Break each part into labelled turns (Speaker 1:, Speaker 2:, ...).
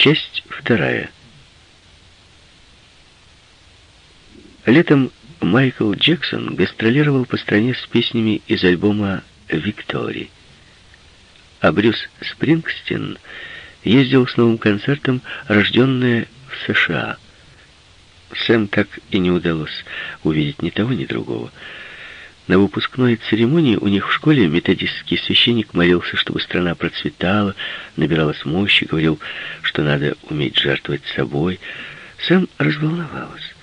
Speaker 1: Часть вторая. Летом Майкл Джексон гастролировал по стране с песнями из альбома «Виктори». А Брюс Спрингстин ездил с новым концертом «Рожденная в США». Сэм так и не удалось увидеть ни того, ни другого. На выпускной церемонии у них в школе методистский священник молился, чтобы страна процветала, набиралась мощи, говорил, что надо уметь жертвовать собой. Сэм разволновалась.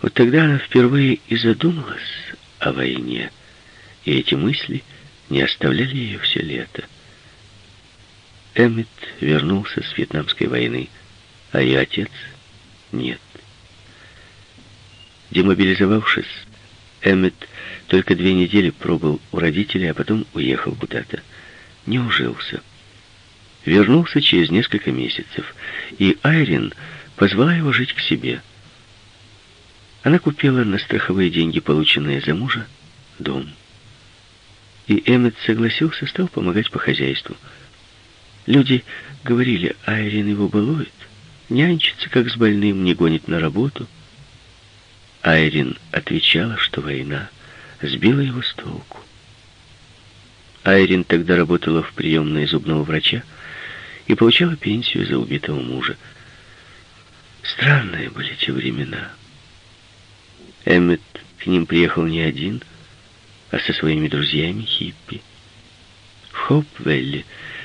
Speaker 1: Вот тогда она впервые и задумалась о войне, и эти мысли не оставляли ее все лето. Эммет вернулся с Вьетнамской войны, а ее отец — нет. Демобилизовавшись, Эммет только две недели пробыл у родителей, а потом уехал куда-то. Не ужился. Вернулся через несколько месяцев, и Айрин позвала его жить к себе. Она купила на страховые деньги, полученные за мужа, дом. И Эммет согласился, стал помогать по хозяйству. Люди говорили, Айрин его балует, нянчится, как с больным, не гонит на работу. Айрин отвечала, что война сбила его с толку. Айрин тогда работала в приемной зубного врача и получала пенсию за убитого мужа. Странные были те времена. Эммет к ним приехал не один, а со своими друзьями хиппи. В Хопвелле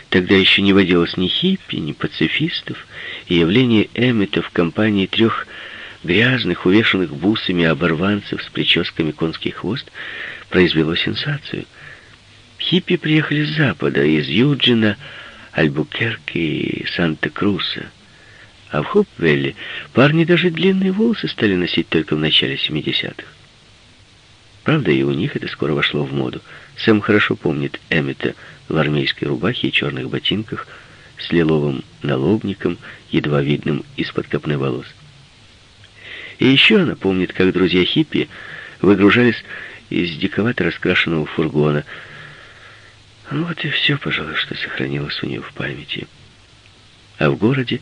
Speaker 1: тогда еще не водилось ни хиппи, ни пацифистов, и явление Эммета в компании трех грязных, увешанных бусами оборванцев с прическами конский хвост, произвело сенсацию. Хиппи приехали с запада, из Юджина, Альбукерки и Санта-Круса. А в Хопвелле парни даже длинные волосы стали носить только в начале 70-х. Правда, и у них это скоро вошло в моду. Сэм хорошо помнит Эммета в армейской рубахе и черных ботинках с лиловым налобником, едва видным из-под копны волос. И еще она помнит, как друзья хиппи выгружались из диковато раскрашенного фургона. Ну вот и все, пожалуй, что сохранилось у нее в памяти. А в городе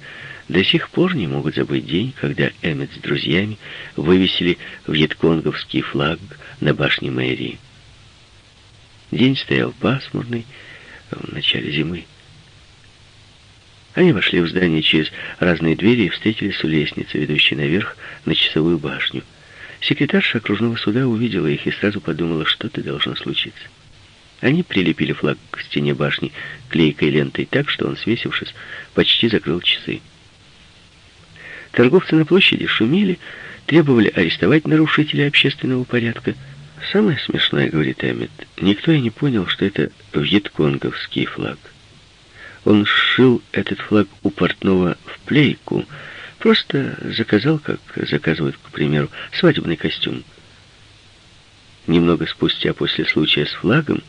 Speaker 1: до сих пор не могут забыть день, когда Эммет с друзьями вывесили вьетконговский флаг на башне мэрии. День стоял пасмурный, в начале зимы. Они вошли в здание через разные двери и встретились у лестницы, ведущей наверх на часовую башню. Секретарша окружного суда увидела их и сразу подумала, что-то должно случиться. Они прилепили флаг к стене башни клейкой лентой так, что он, свесившись, почти закрыл часы. Торговцы на площади шумели, требовали арестовать нарушителей общественного порядка. Самое смешное, говорит Эммет, никто и не понял, что это вьетконговский флаг. Он сшил этот флаг у портного в плейку, просто заказал, как заказывают, к примеру, свадебный костюм. Немного спустя после случая с флагом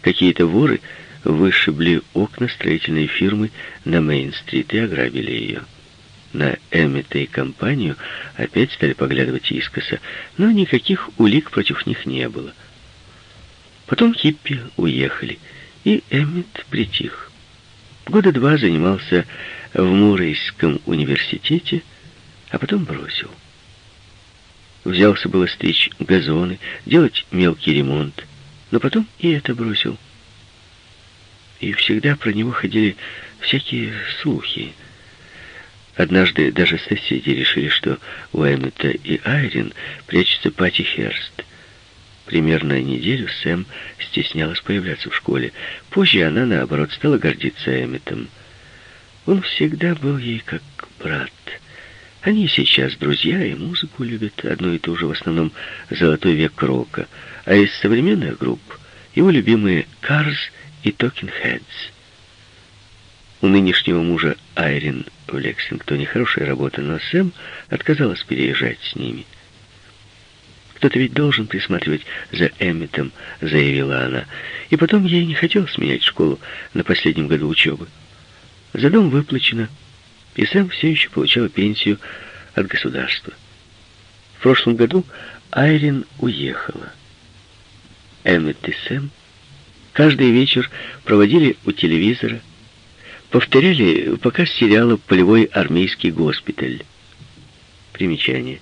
Speaker 1: какие-то воры вышибли окна строительной фирмы на Мейн-стрит и ограбили ее. На Эммета и компанию опять стали поглядывать искоса, но никаких улик против них не было. Потом хиппи уехали, и Эммет притих. Года два занимался в Мурейском университете, а потом бросил. Взялся было стричь газоны, делать мелкий ремонт, но потом и это бросил. И всегда про него ходили всякие слухи. Однажды даже соседи решили, что у Эммета и Айрин прячется Пати Херст. Примерно неделю Сэм стеснялась появляться в школе. Позже она, наоборот, стала гордиться Эмметом. Он всегда был ей как брат. Они сейчас друзья и музыку любят, одну и ту же, в основном «Золотой век рока», а из современных групп его любимые «Cars» и «Talking Heads». У нынешнего мужа Айрин в Лексингтоне хорошая работа, но Сэм отказалась переезжать с ними. «Кто-то ведь должен присматривать за Эмметом», — заявила она. И потом ей не хотелось менять школу на последнем году учебы. За дом выплачено, и Сэм все еще получала пенсию от государства. В прошлом году Айрин уехала. Эммет и Сэм каждый вечер проводили у телевизора, повторяли показ сериала «Полевой армейский госпиталь». Примечание.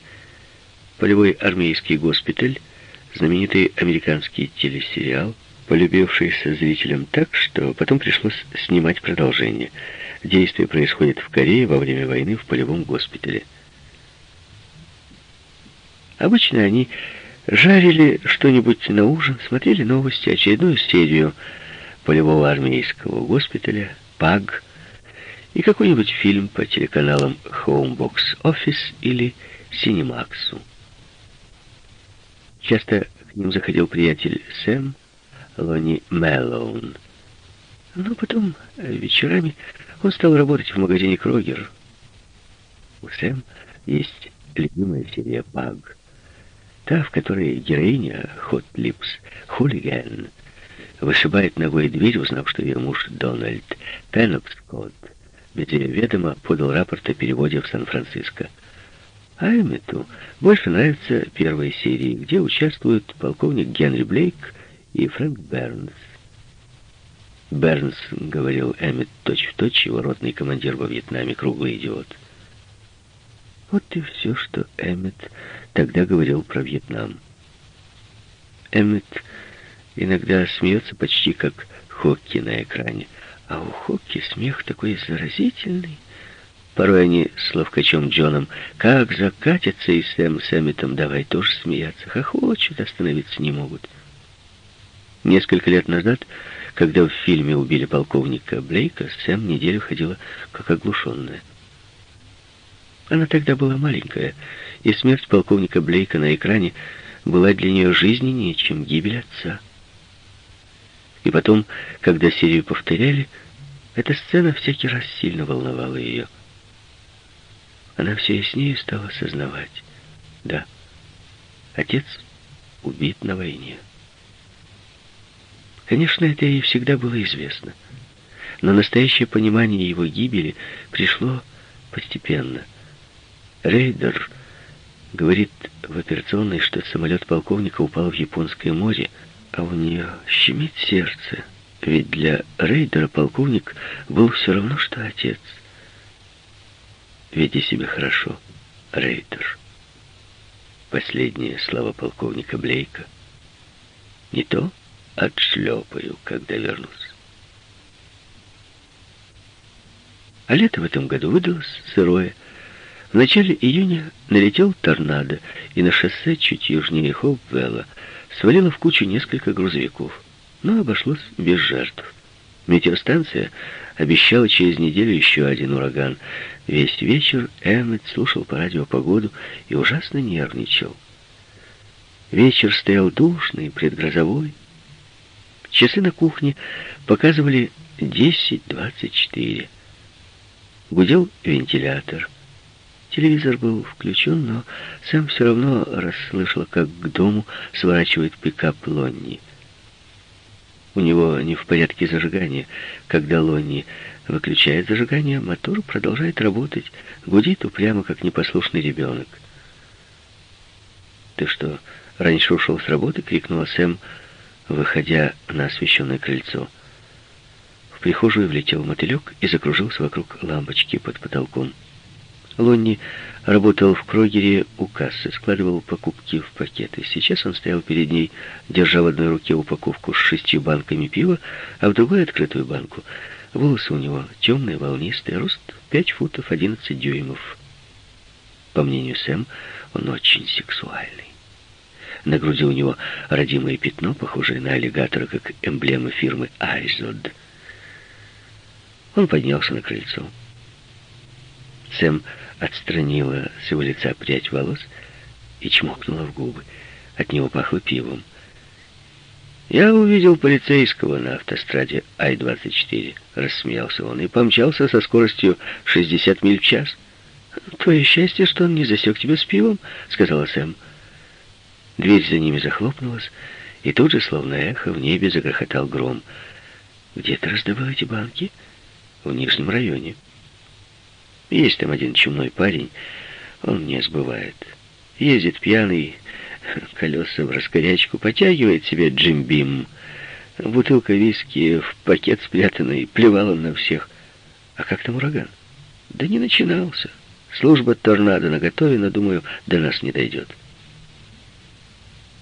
Speaker 1: «Полевой армейский госпиталь» — знаменитый американский телесериал, полюбившийся зрителям так, что потом пришлось снимать продолжение. Действие происходит в Корее во время войны в полевом госпитале. Обычно они жарили что-нибудь на ужин, смотрели новости, очередную серию полевого армейского госпиталя, ПАГ, и какой-нибудь фильм по телеканалам Homebox Office или Cinemax. Часто к ним заходил приятель Сэм, Лони Мэллоун. Но потом, вечерами, он стал работать в магазине Крогер. У Сэм есть любимая серия «Паг». Та, в которой героиня, Хот Липс, хулиган, вышибает ногой дверь, узнав, что ее муж Дональд Пеннопскотт без ее ведома подал рапорт о переводе в Сан-Франциско. А Эммету больше нравятся первые серии, где участвуют полковник Генри Блейк и Фрэнк Бернс. Бернс, говорил Эммет точь-в-точь, его ротный командир во Вьетнаме, круглый идиот. Вот и все, что Эммет тогда говорил про Вьетнам. Эммет иногда смеется почти как Хокки на экране, а у Хокки смех такой заразительный. Порой они с ловкачом Джоном как закатятся и Сэм с давай тоже смеяться, хохочут, остановиться не могут. Несколько лет назад, когда в фильме убили полковника Блейка, Сэм неделю ходила как оглушенная. Она тогда была маленькая, и смерть полковника Блейка на экране была для нее жизненнее, чем гибель отца. И потом, когда серию повторяли, эта сцена всякий раз сильно волновала ее. Она все яснее стала осознавать. Да, отец убит на войне. Конечно, это ей всегда было известно. Но настоящее понимание его гибели пришло постепенно – Рейдер говорит в операционной, что самолет полковника упал в Японское море, а у нее щемит сердце. Ведь для Рейдера полковник был все равно, что отец. Веди себя хорошо, Рейдер. Последние слова полковника Блейка. Не то отшлепаю, когда вернусь. А лето в этом году выдалось сырое, в начале июня налетел торнадо, и на шоссе чуть южнее Хоупвелла свалило в кучу несколько грузовиков. Но обошлось без жертв. Метеостанция обещала через неделю еще один ураган. Весь вечер Эммет слушал по радио погоду и ужасно нервничал. Вечер стоял душный, предгрозовой. Часы на кухне показывали 10-24. Гудел вентилятор. Телевизор был включен, но сам все равно расслышал, как к дому сворачивает пикап Лонни. У него не в порядке зажигания. Когда Лонни выключает зажигание, мотор продолжает работать, гудит упрямо, как непослушный ребенок. «Ты что, раньше ушел с работы?» — крикнула Сэм, выходя на освещенное крыльцо. В прихожую влетел мотылек и закружился вокруг лампочки под потолком. Лонни работал в Крогере у кассы, складывал покупки в пакеты. Сейчас он стоял перед ней, держа в одной руке упаковку с шестью банками пива, а в другой открытую банку. Волосы у него темные, волнистые, рост 5 футов 11 дюймов. По мнению Сэм, он очень сексуальный. На груди у него родимое пятно, похожее на аллигатора, как эмблема фирмы «Айзод». Он поднялся на крыльцо. Сэм отстранила с его лица прядь волос и чмокнула в губы. От него пахло пивом. «Я увидел полицейского на автостраде Ай-24», — рассмеялся он, и помчался со скоростью 60 миль в час. «Твое счастье, что он не засек тебя с пивом», — сказала Сэм. Дверь за ними захлопнулась, и тут же, словно эхо, в небе загрохотал гром. «Где ты раздавал эти банки?» «В Нижнем районе». Есть там один чумной парень, он мне сбывает. Ездит пьяный, колеса в раскорячку, потягивает себе джимбим. Бутылка виски в пакет спрятанный, плевал он на всех. А как там ураган? Да не начинался. Служба торнадо наготове, но, думаю, до нас не дойдет.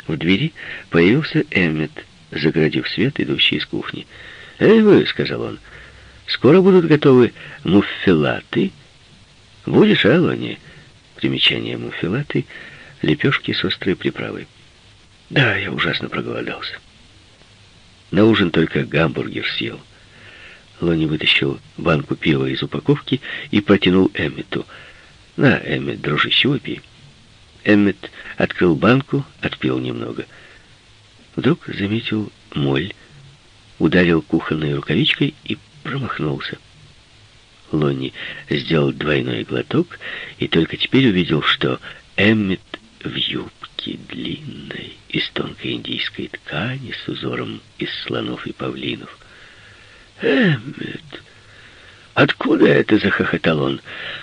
Speaker 1: В двери появился Эммет, заградив свет, идущий из кухни. «Эй вы», — сказал он, — «скоро будут готовы муффелаты». «Будешь, Алони?» Примечание муффелаты — лепешки с острой приправой. «Да, я ужасно проголодался». На ужин только гамбургер съел. Лони вытащил банку пива из упаковки и протянул Эммету. «На, Эммет, дружище, выпей». Эммет открыл банку, отпил немного. Вдруг заметил моль, ударил кухонной рукавичкой и промахнулся. Лонни сделал двойной глоток и только теперь увидел, что Эммет в юбке длинной, из тонкой индийской ткани с узором из слонов и павлинов. «Эммет, откуда это?» — захохотал он.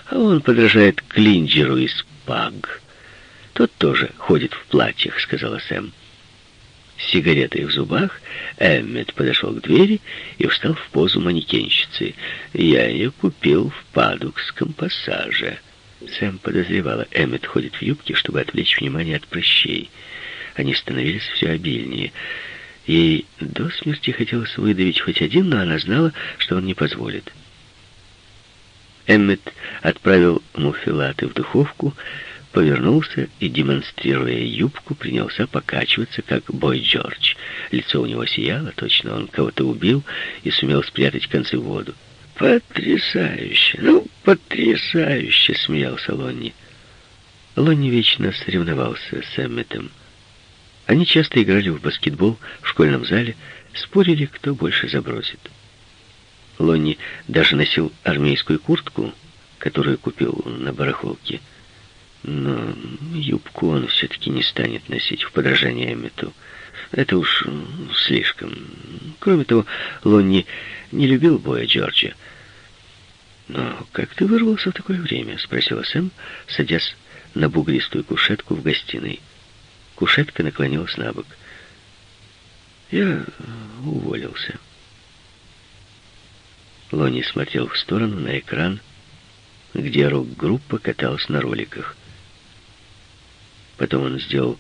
Speaker 1: А он подражает Клинджеру из Паг. Тот тоже ходит в платьях, сказала Сэм. С сигаретой в зубах Эммет подошел к двери и встал в позу манекенщицы. Я ее купил в Падукском пассаже. Сэм подозревала, Эммет ходит в юбке, чтобы отвлечь внимание от прыщей. Они становились все обильнее. Ей до смерти хотелось выдавить хоть один, но она знала, что он не позволит. Эммет отправил муффелаты в духовку, повернулся и, демонстрируя юбку, принялся покачиваться, как Бой Джордж. Лицо у него сияло, точно он кого-то убил и сумел спрятать концы в воду. «Потрясающе! Ну, потрясающе!» — смеялся Лонни. Лонни вечно соревновался с Эмметом. Они часто играли в баскетбол в школьном зале, спорили, кто больше забросит. Лонни даже носил армейскую куртку, которую купил на барахолке. Но юбку он все-таки не станет носить в подражание Эммету. Это уж слишком. Кроме того, Лонни не любил боя Джорджа. «Но как ты вырвался в такое время?» — спросила Сэм, садясь на бугристую кушетку в гостиной. Кушетка наклонилась на бок. «Я уволился». Лонни смотрел в сторону на экран, где рок-группа каталась на роликах. Потом он сделал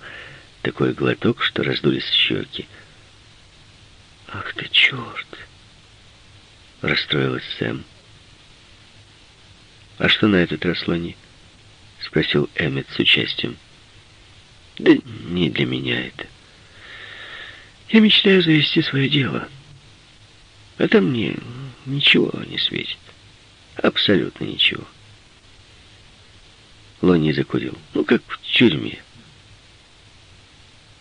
Speaker 1: такой глоток, что раздулись щеки. «Ах ты, черт!» — расстроилась Сэм. «А что на этот раз, Лони?» — спросил Эммет с участием. «Да не для меня это. Я мечтаю завести свое дело. А там мне ничего не светит. Абсолютно ничего». Лони закурил. «Ну, как в тюрьме».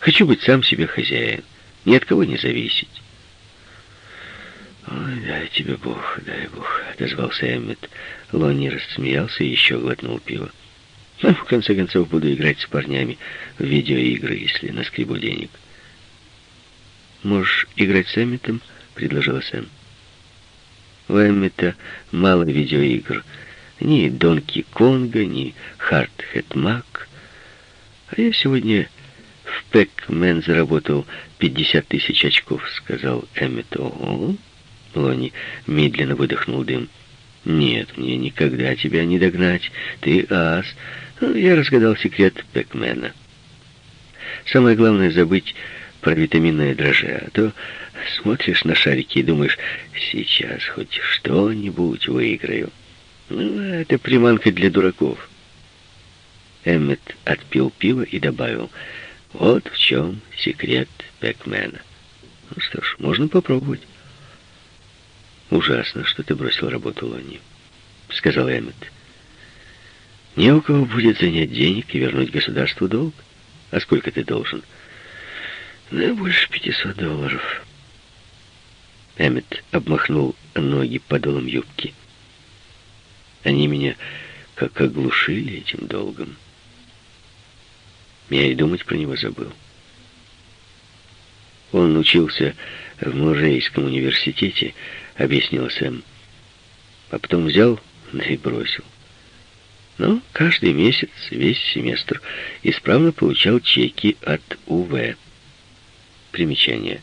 Speaker 1: Хочу быть сам себе хозяин, ни от кого не зависеть. «Ой, дай тебе Бог, дай Бог», — отозвался Эммет. Лонни рассмеялся и еще глотнул пиво. «Ну, в конце концов, буду играть с парнями в видеоигры, если наскребу денег». «Можешь играть с Эмметом?» — предложила Сэм. У Эммета мало видеоигр. Ни Донки Конга, ни Харт Хэтмак. А я сегодня в Пэкмен заработал 50 тысяч очков, сказал Эммет. Ого. Лони медленно выдохнул дым. Нет, мне никогда тебя не догнать. Ты ас. Я разгадал секрет Пэкмена. Самое главное забыть про витаминное дрожжи, а то смотришь на шарики и думаешь, сейчас хоть что-нибудь выиграю. Ну, это приманка для дураков. Эммет отпил пиво и добавил, вот в чем секрет Пэкмена. Ну что ж, можно попробовать. Ужасно, что ты бросил работу, Лонни, сказал Эммет. Не у кого будет занять денег и вернуть государству долг. А сколько ты должен? Да больше 500 долларов. Эммет обмахнул ноги подолом юбки. Они меня как оглушили этим долгом. Я и думать про него забыл. Он учился в Муррейском университете, объяснил Сэм. А потом взял, да и бросил. Но каждый месяц, весь семестр, исправно получал чеки от УВ. Примечание.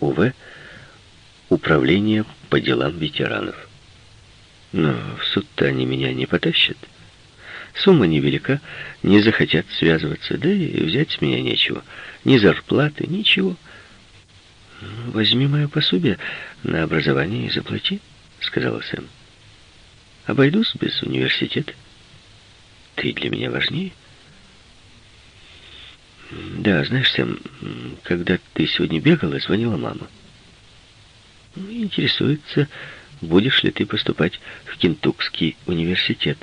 Speaker 1: УВ — Управление по делам ветеранов. Но в суд-то они меня не потащат. Сумма невелика, не захотят связываться, да и взять с меня нечего. Ни зарплаты, ничего. «Возьми мое пособие на образование и заплати», — сказала Сэм. «Обойдусь без университета. Ты для меня важнее». «Да, знаешь, Сэм, когда ты сегодня бегала, звонила мама. Интересуется, будешь ли ты поступать в Кентукский университет».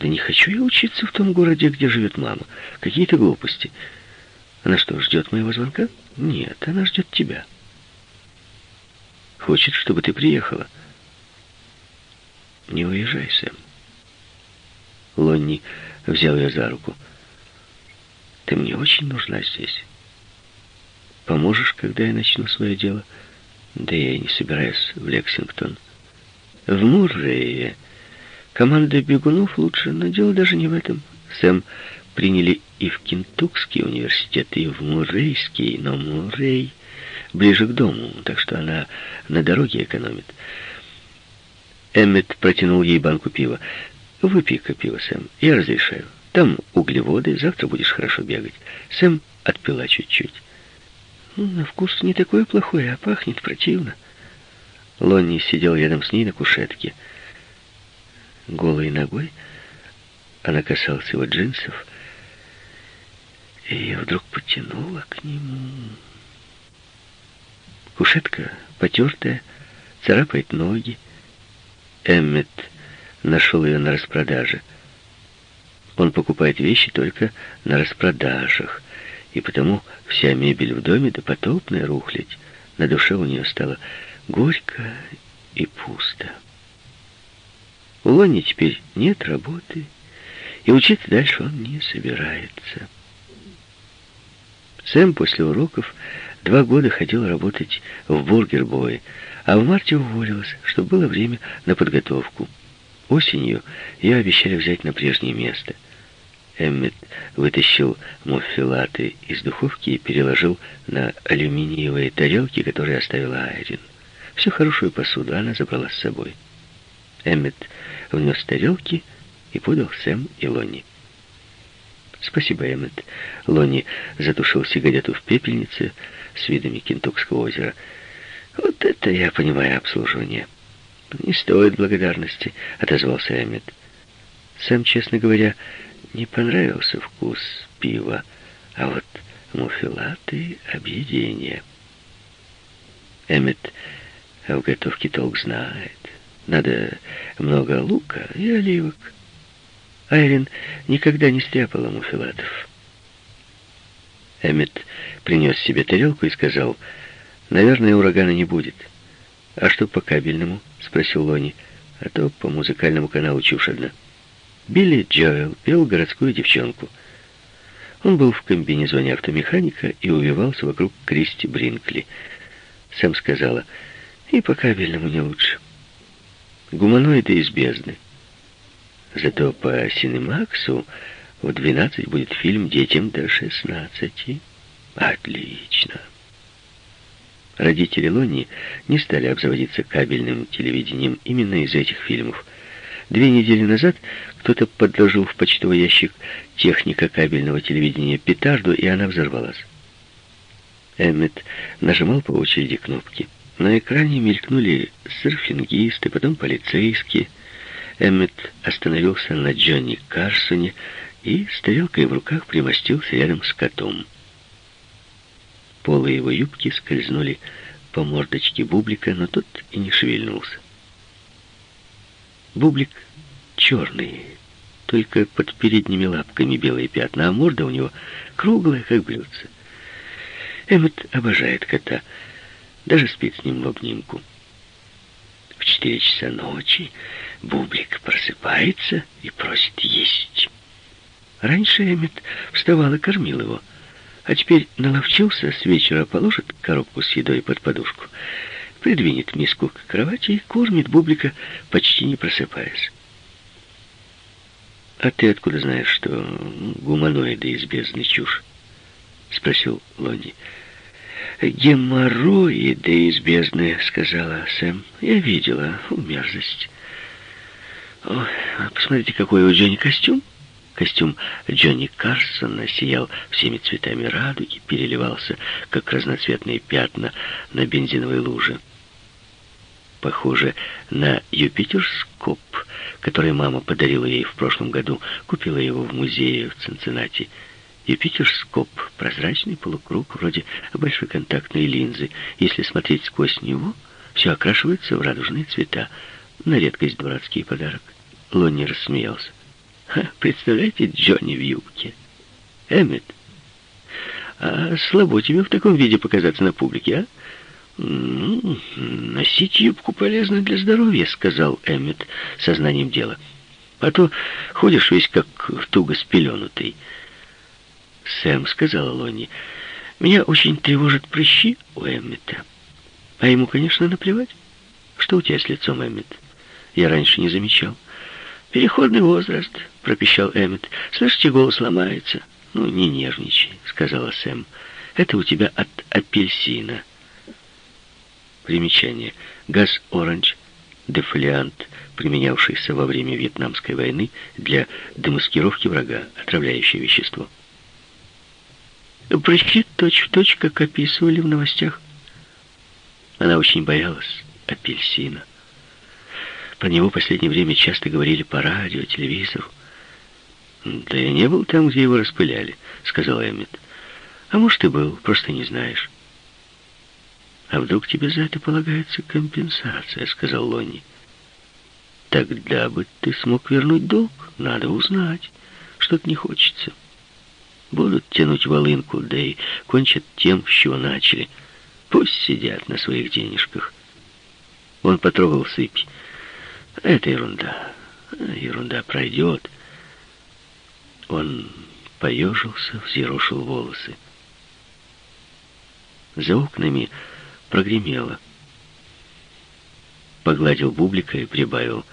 Speaker 1: «Да не хочу я учиться в том городе, где живет мама. Какие-то глупости». Она что, ждет моего звонка? Нет, она ждет тебя. Хочет, чтобы ты приехала. Не уезжай, Сэм. Лонни взял ее за руку. Ты мне очень нужна здесь. Поможешь, когда я начну свое дело? Да я и не собираюсь в Лексингтон. В Муррее команда бегунов лучше, но дело даже не в этом. Сэм приняли и в Кентукский университет, и в Муррейский, но Муррей ближе к дому, так что она на дороге экономит. Эммет протянул ей банку пива. «Выпей-ка пиво, Сэм, я разрешаю. Там углеводы, завтра будешь хорошо бегать». Сэм отпила чуть-чуть. «Ну, «На вкус не такое плохое, а пахнет противно». Лонни сидел рядом с ней на кушетке. Голой ногой она касалась его джинсов, и вдруг потянуло к нему. Кушетка потертая, царапает ноги. Эммет нашел ее на распродаже. Он покупает вещи только на распродажах, и потому вся мебель в доме допотопная рухлядь. На душе у нее стало горько и пусто. У Лони теперь нет работы, и учиться дальше он не собирается. Сэм после уроков два года ходил работать в бургер-бое, а в марте уволилась, чтобы было время на подготовку. Осенью ее обещали взять на прежнее место. Эммет вытащил муффилаты из духовки и переложил на алюминиевые тарелки, которые оставила Айрин. Всю хорошую посуду она забрала с собой. Эммет внес тарелки и подал Сэм и Лонни. «Спасибо, Эммет». Лони затушил сигарету в пепельнице с видами Кентукского озера. «Вот это я понимаю обслуживание». «Не стоит благодарности», — отозвался Эммет. Сам, честно говоря, не понравился вкус пива, а вот муфилаты — объедение. Эммет в готовке толк знает. Надо много лука и оливок. Айрин никогда не стряпала муфилатов. Эммет принес себе тарелку и сказал, «Наверное, урагана не будет». «А что по кабельному?» — спросил Лони. «А то по музыкальному каналу чушь одна». Билли Джоэл пел городскую девчонку. Он был в комбинезоне автомеханика и увивался вокруг Кристи Бринкли. Сэм сказала, «И по кабельному не лучше. Гуманоиды из бездны». Зато по Синемаксу в 12 будет фильм детям до 16. Отлично. Родители Лони не стали обзаводиться кабельным телевидением именно из этих фильмов. Две недели назад кто-то подложил в почтовый ящик техника кабельного телевидения петарду, и она взорвалась. Эммет нажимал по очереди кнопки. На экране мелькнули серфингисты, потом полицейские, Эммет остановился на Джонни Карсоне и с тарелкой в руках примостился рядом с котом. Полы его юбки скользнули по мордочке Бублика, но тот и не шевельнулся. Бублик черный, только под передними лапками белые пятна, а морда у него круглая, как блюдце. Эммет обожает кота, даже спит с ним в обнимку. В четыре часа ночи Бублик просыпается и просит есть. Раньше Эммет вставал и кормил его, а теперь наловчился, с вечера положит коробку с едой под подушку, придвинет миску к кровати и кормит Бублика, почти не просыпаясь. «А ты откуда знаешь, что гуманоиды из бездны чушь?» — спросил Лонни. «Геморроиды из бездны», — сказала Сэм. «Я видела, мерзость». Ой, посмотрите, какой у Джонни костюм. Костюм Джонни Карсона сиял всеми цветами радуги, переливался, как разноцветные пятна на бензиновой луже. Похоже на Юпитерскоп, который мама подарила ей в прошлом году, купила его в музее в Цинциннати. Юпитерскоп — прозрачный полукруг, вроде большой контактной линзы. Если смотреть сквозь него, все окрашивается в радужные цвета. На редкость дурацкий подарок. Лонни рассмеялся. Представляете, Джонни в юбке. Эммет, а слабо тебе в таком виде показаться на публике, а? «Ну, носить юбку полезно для здоровья», — сказал Эммет сознанием дела. «А то ходишь весь как туго спеленутый». «Сэм», — сказала Лонни, — «меня очень тревожат прыщи у Эммета. А ему, конечно, наплевать. Что у тебя с лицом, Эммет? Я раньше не замечал». «Переходный возраст», — пропищал Эммет. «Слышите, голос ломается». «Ну, не нервничай», — сказала Сэм. «Это у тебя от апельсина». Примечание. Газ «Оранж» — дефолиант, применявшийся во время Вьетнамской войны для демаскировки врага, отравляющее вещество. Прыщи точь-в-точь, как описывали в новостях. Она очень боялась апельсина. Про него в последнее время часто говорили по радио, телевизору. «Да я не был там, где его распыляли», — сказал Эммет. «А может, и был, просто не знаешь». «А вдруг тебе за это полагается компенсация?» — сказал Лонни. «Тогда бы ты смог вернуть долг. Надо узнать. Что-то не хочется. Будут тянуть волынку, да и кончат тем, с чего начали. Пусть сидят на своих денежках». Он потрогал сыпь. Это ерунда. Ерунда пройдет. Он поежился, взъерошил волосы. За окнами прогремело. Погладил бублика и прибавил.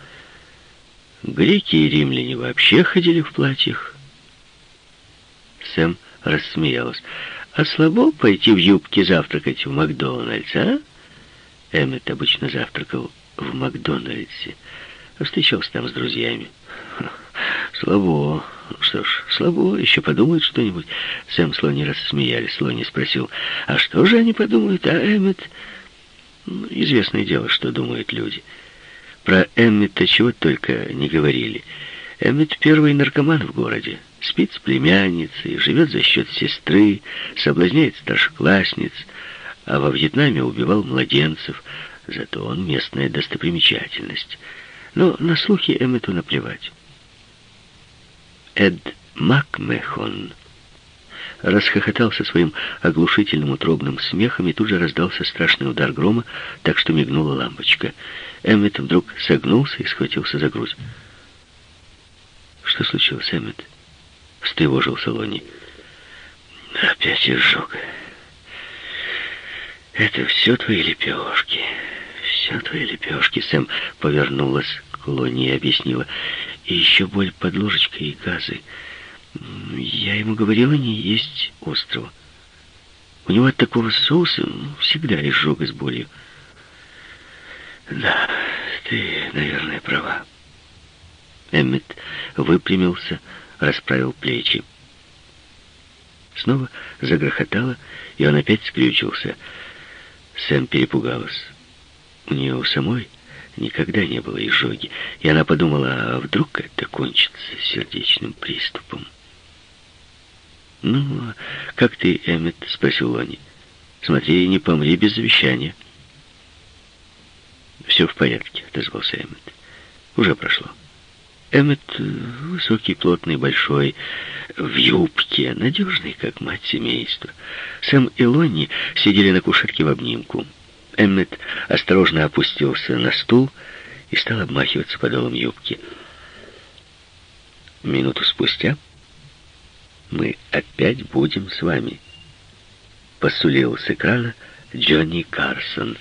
Speaker 1: Греки и римляне вообще ходили в платьях. Сэм рассмеялась. А слабо пойти в юбке завтракать в Макдональдс, а? Эммет обычно завтракал в Макдональдсе. Встречался там с друзьями. Слабо. Что ж, слабо, еще подумают что-нибудь. Сэм с Лони рассмеялись. Лони спросил, а что же они подумают, а Эммет? Известное дело, что думают люди. Про Эммета чего только не говорили. Эммет первый наркоман в городе. Спит с племянницей, живет за счет сестры, соблазняет старшеклассниц, а во Вьетнаме убивал младенцев, Зато он местная достопримечательность. Но на слухи Эммету наплевать. Эд Макмехон расхохотался своим оглушительным утробным смехом, и тут же раздался страшный удар грома, так что мигнула лампочка. Эммет вдруг согнулся и схватился за грудь. «Что случилось, Эммет?» — встревожился Лони. «Опять изжога. Это все твои лепешки» все твои лепешки, Сэм повернулась к Лоне и объяснила. И еще боль под ложечкой и газы. Я ему говорила не есть острого. У него от такого соуса всегда изжога с болью. Да, ты, наверное, права. Эммет выпрямился, расправил плечи. Снова загрохотало, и он опять скрючился. Сэм перепугалась. У нее у самой никогда не было изжоги, и она подумала, а вдруг это кончится сердечным приступом. «Ну, а как ты, Эммет?» — спросил Лони. «Смотри, не помри без завещания». «Все в порядке», — отозвался Эммет. «Уже прошло». Эммет высокий, плотный, большой, в юбке, надежный, как мать семейства. Сэм и Лонни сидели на кушетке в обнимку. Эммет осторожно опустился на стул и стал обмахиваться подолом юбки. Минуту спустя мы опять будем с вами, посулил с экрана Джонни Карсон.